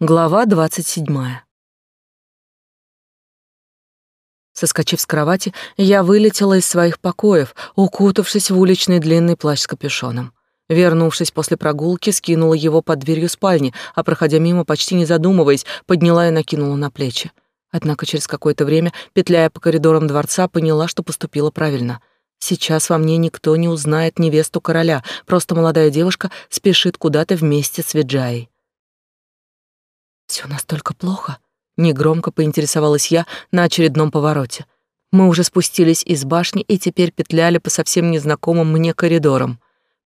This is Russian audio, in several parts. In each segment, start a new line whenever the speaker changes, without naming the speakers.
Глава двадцать седьмая. Соскочив с кровати, я вылетела из своих покоев, укутавшись в уличный длинный плащ с капюшоном. Вернувшись после прогулки, скинула его под дверью спальни, а проходя мимо, почти не задумываясь, подняла и накинула на плечи. Однако через какое-то время, петляя по коридорам дворца, поняла, что поступила правильно. Сейчас во мне никто не узнает невесту короля, просто молодая девушка спешит куда-то вместе с Виджаей. Все настолько плохо? Негромко поинтересовалась я на очередном повороте. Мы уже спустились из башни и теперь петляли по совсем незнакомым мне коридорам.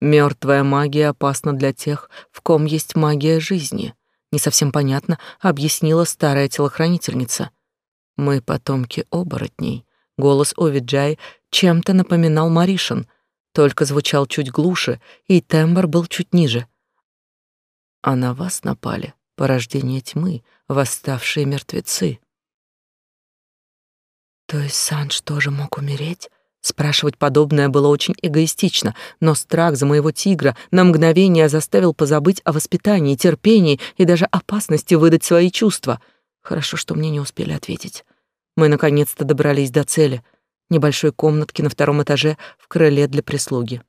Мертвая магия опасна для тех, в ком есть магия жизни. Не совсем понятно, объяснила старая телохранительница. Мы потомки оборотней. Голос Овиджай чем-то напоминал Маришин, только звучал чуть глуше, и тембр был чуть ниже. А на вас напали порождение тьмы, восставшие мертвецы. То есть Санж тоже мог умереть? Спрашивать подобное было очень эгоистично, но страх за моего тигра на мгновение заставил позабыть о воспитании, терпении и даже опасности выдать свои чувства. Хорошо, что мне не успели ответить. Мы наконец-то добрались до цели — небольшой комнатки на втором этаже в крыле для прислуги.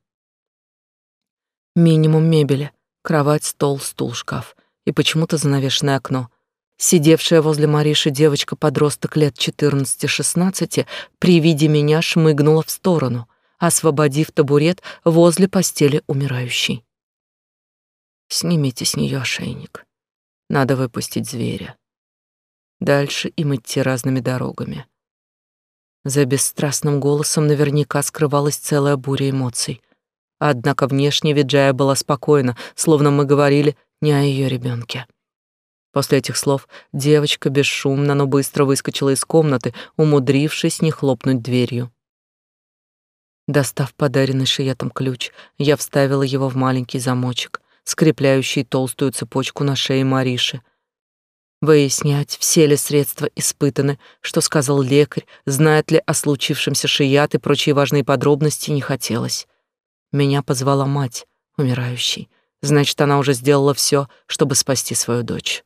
Минимум мебели — кровать, стол, стул, шкаф и почему-то занавешенное окно. Сидевшая возле Мариши девочка-подросток лет 14-16 при виде меня шмыгнула в сторону, освободив табурет возле постели умирающей. Снимите с нее ошейник. Надо выпустить зверя. Дальше им идти разными дорогами. За бесстрастным голосом наверняка скрывалась целая буря эмоций. Однако внешне Виджая была спокойна, словно мы говорили не о ее ребенке. После этих слов девочка бесшумно, но быстро выскочила из комнаты, умудрившись не хлопнуть дверью. Достав подаренный шиятом ключ, я вставила его в маленький замочек, скрепляющий толстую цепочку на шее Мариши. Выяснять, все ли средства испытаны, что сказал лекарь, знает ли о случившемся шият и прочие важные подробности, не хотелось. Меня позвала мать, умирающей, Значит, она уже сделала все, чтобы спасти свою дочь.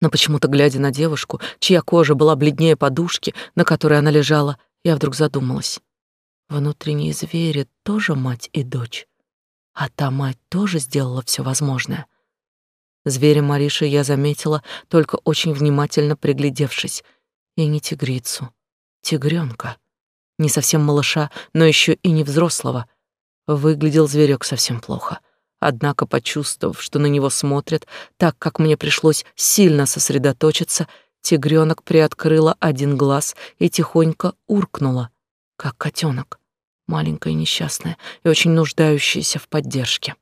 Но почему-то, глядя на девушку, чья кожа была бледнее подушки, на которой она лежала, я вдруг задумалась. Внутренние звери тоже мать и дочь. А та мать тоже сделала все возможное. Зверя Мариши я заметила, только очень внимательно приглядевшись. И не тигрицу, тигренка. Не совсем малыша, но еще и не взрослого — Выглядел зверек совсем плохо. Однако, почувствовав, что на него смотрят, так как мне пришлось сильно сосредоточиться, тигренок приоткрыла один глаз и тихонько уркнула, как котенок, маленькая несчастная и очень нуждающаяся в поддержке.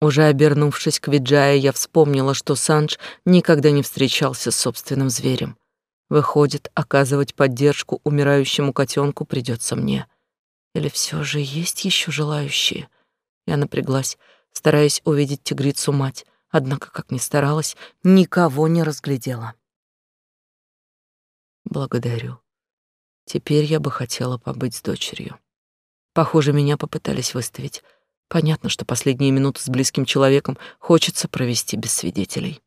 Уже обернувшись к Виджае, я вспомнила, что Санж никогда не встречался с собственным зверем. Выходит, оказывать поддержку умирающему котенку придется мне. Или все же есть еще желающие? Я напряглась, стараясь увидеть тигрицу-мать, однако, как ни старалась, никого не разглядела. Благодарю. Теперь я бы хотела побыть с дочерью. Похоже, меня попытались выставить. Понятно, что последние минуты с близким человеком хочется провести без свидетелей.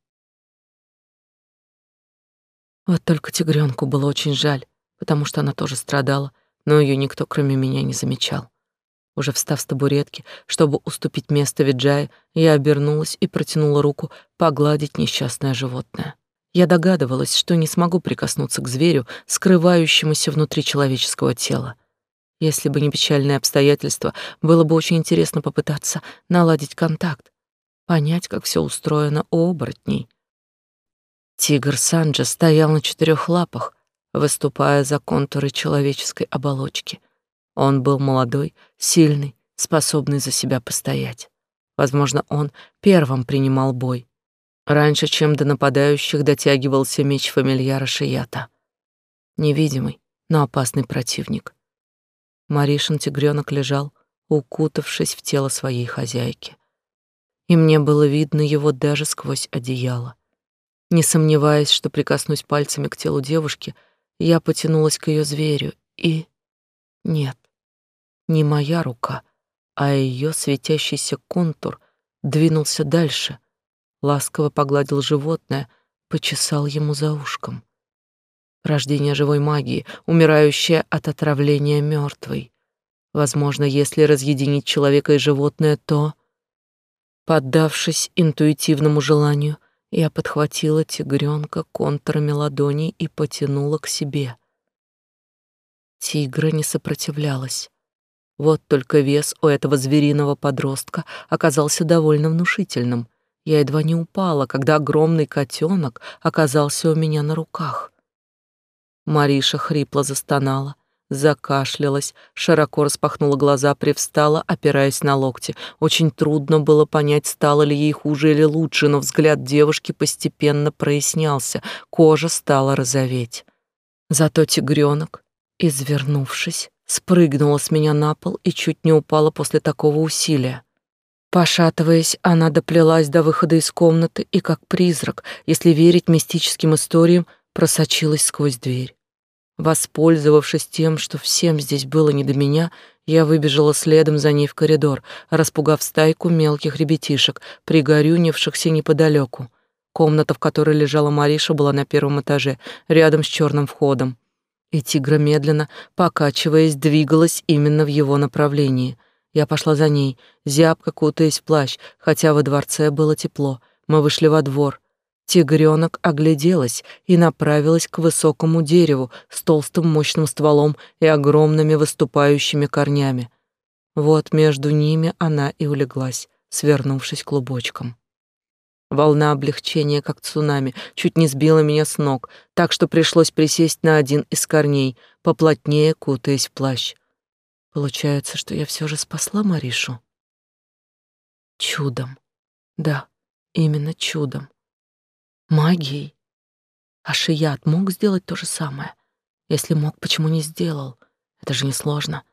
Вот только тигренку было очень жаль, потому что она тоже страдала, но ее никто, кроме меня, не замечал. Уже встав с табуретки, чтобы уступить место Виджае, я обернулась и протянула руку погладить несчастное животное. Я догадывалась, что не смогу прикоснуться к зверю, скрывающемуся внутри человеческого тела. Если бы не печальные обстоятельства, было бы очень интересно попытаться наладить контакт, понять, как все устроено у оборотней. Тигр Санджа стоял на четырех лапах, выступая за контуры человеческой оболочки. Он был молодой, сильный, способный за себя постоять. Возможно, он первым принимал бой, раньше, чем до нападающих дотягивался меч фамильяра Шията. Невидимый, но опасный противник. Маришин тигренок лежал, укутавшись в тело своей хозяйки. И мне было видно его даже сквозь одеяло. Не сомневаясь, что прикоснусь пальцами к телу девушки, я потянулась к ее зверю, и... Нет, не моя рука, а ее светящийся контур двинулся дальше, ласково погладил животное, почесал ему за ушком. Рождение живой магии, умирающая от отравления мертвой. Возможно, если разъединить человека и животное, то... Поддавшись интуитивному желанию, я подхватила тигренка контурами ладоней и потянула к себе. Тигра не сопротивлялась. Вот только вес у этого звериного подростка оказался довольно внушительным. Я едва не упала, когда огромный котенок оказался у меня на руках. Мариша хрипло застонала, закашлялась, широко распахнула глаза, привстала, опираясь на локти. Очень трудно было понять, стало ли ей хуже или лучше, но взгляд девушки постепенно прояснялся, кожа стала розоветь. Зато тигренок, извернувшись, спрыгнула с меня на пол и чуть не упала после такого усилия. Пошатываясь, она доплелась до выхода из комнаты и, как призрак, если верить мистическим историям, просочилась сквозь дверь. Воспользовавшись тем, что всем здесь было не до меня, я выбежала следом за ней в коридор, распугав стайку мелких ребятишек, пригорюнившихся неподалеку. Комната, в которой лежала Мариша, была на первом этаже, рядом с черным входом. И тигра медленно, покачиваясь, двигалась именно в его направлении. Я пошла за ней, зябко кутаясь в плащ, хотя во дворце было тепло. Мы вышли во двор. Тигренок огляделась и направилась к высокому дереву с толстым мощным стволом и огромными выступающими корнями. Вот между ними она и улеглась, свернувшись клубочком. Волна облегчения, как цунами, чуть не сбила меня с ног, так что пришлось присесть на один из корней, поплотнее кутаясь в плащ. Получается, что я все же спасла Маришу? Чудом. Да, именно чудом. Магией. А Шият мог сделать то же самое. Если мог, почему не сделал? Это же несложно.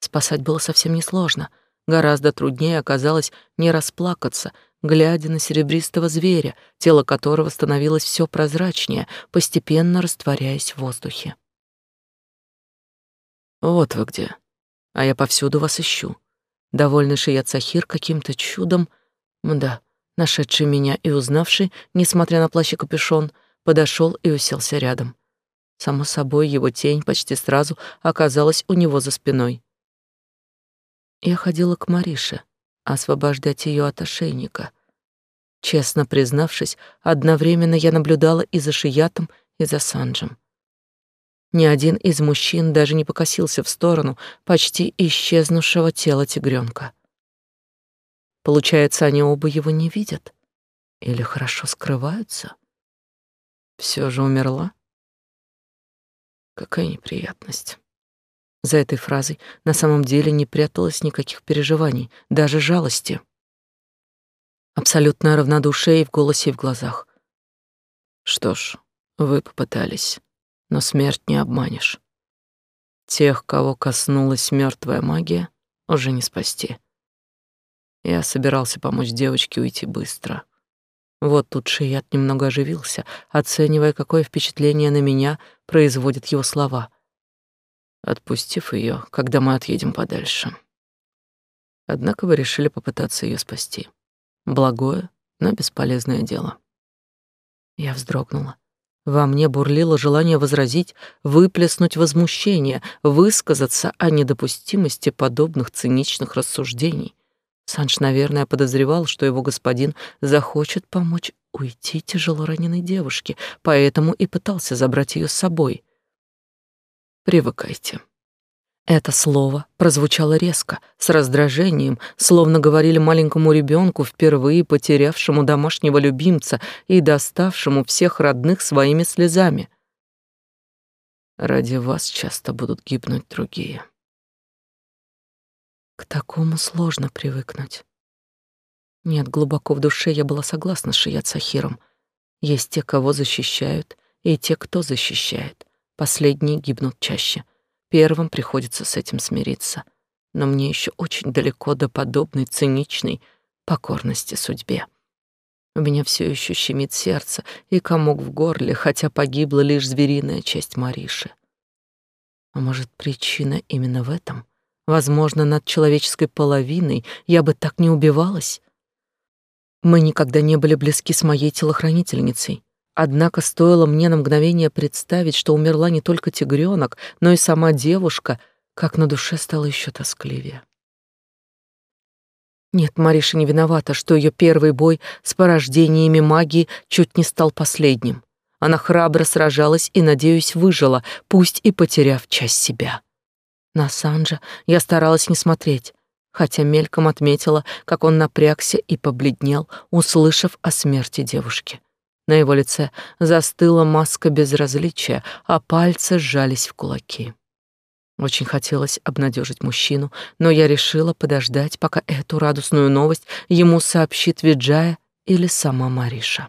Спасать было совсем несложно. Гораздо труднее оказалось не расплакаться, глядя на серебристого зверя, тело которого становилось все прозрачнее, постепенно растворяясь в воздухе. «Вот вы где. А я повсюду вас ищу». Довольный Шият Сахир каким-то чудом... Да, нашедший меня и узнавший, несмотря на плащ и капюшон, подошел и уселся рядом. Само собой, его тень почти сразу оказалась у него за спиной. Я ходила к Марише, освобождать ее от ошейника. Честно признавшись, одновременно я наблюдала и за Шиятом, и за Санджем. Ни один из мужчин даже не покосился в сторону почти исчезнувшего тела тигренка. Получается, они оба его не видят? Или хорошо скрываются? Все же умерла? Какая неприятность. За этой фразой на самом деле не пряталось никаких переживаний, даже жалости. Абсолютное равнодушие и в голосе, и в глазах. Что ж, вы попытались, но смерть не обманешь. Тех, кого коснулась мертвая магия, уже не спасти. Я собирался помочь девочке уйти быстро. Вот тут Шият немного оживился, оценивая, какое впечатление на меня производят его слова, отпустив ее, когда мы отъедем подальше. Однако вы решили попытаться ее спасти. Благое, но бесполезное дело. Я вздрогнула. Во мне бурлило желание возразить, выплеснуть возмущение, высказаться о недопустимости подобных циничных рассуждений. Санж, наверное, подозревал, что его господин захочет помочь уйти тяжело раненой девушке, поэтому и пытался забрать ее с собой. Привыкайте. Это слово прозвучало резко, с раздражением, словно говорили маленькому ребенку, впервые потерявшему домашнего любимца и доставшему всех родных своими слезами. Ради вас часто будут гибнуть другие. К такому сложно привыкнуть. Нет, глубоко в душе я была согласна с Шият Сахиром. Есть те, кого защищают, и те, кто защищает. Последние гибнут чаще. Первым приходится с этим смириться. Но мне еще очень далеко до подобной циничной покорности судьбе. У меня все еще щемит сердце и комок в горле, хотя погибла лишь звериная часть Мариши. А может, причина именно в этом? Возможно, над человеческой половиной я бы так не убивалась. Мы никогда не были близки с моей телохранительницей. Однако стоило мне на мгновение представить, что умерла не только тигренок, но и сама девушка, как на душе стало еще тоскливее. Нет, Мариша не виновата, что ее первый бой с порождениями магии чуть не стал последним. Она храбро сражалась и, надеюсь, выжила, пусть и потеряв часть себя. На Санджа я старалась не смотреть, хотя мельком отметила, как он напрягся и побледнел, услышав о смерти девушки. На его лице застыла маска безразличия, а пальцы сжались в кулаки. Очень хотелось обнадежить мужчину, но я решила подождать, пока эту радостную новость ему сообщит Виджая или сама Мариша.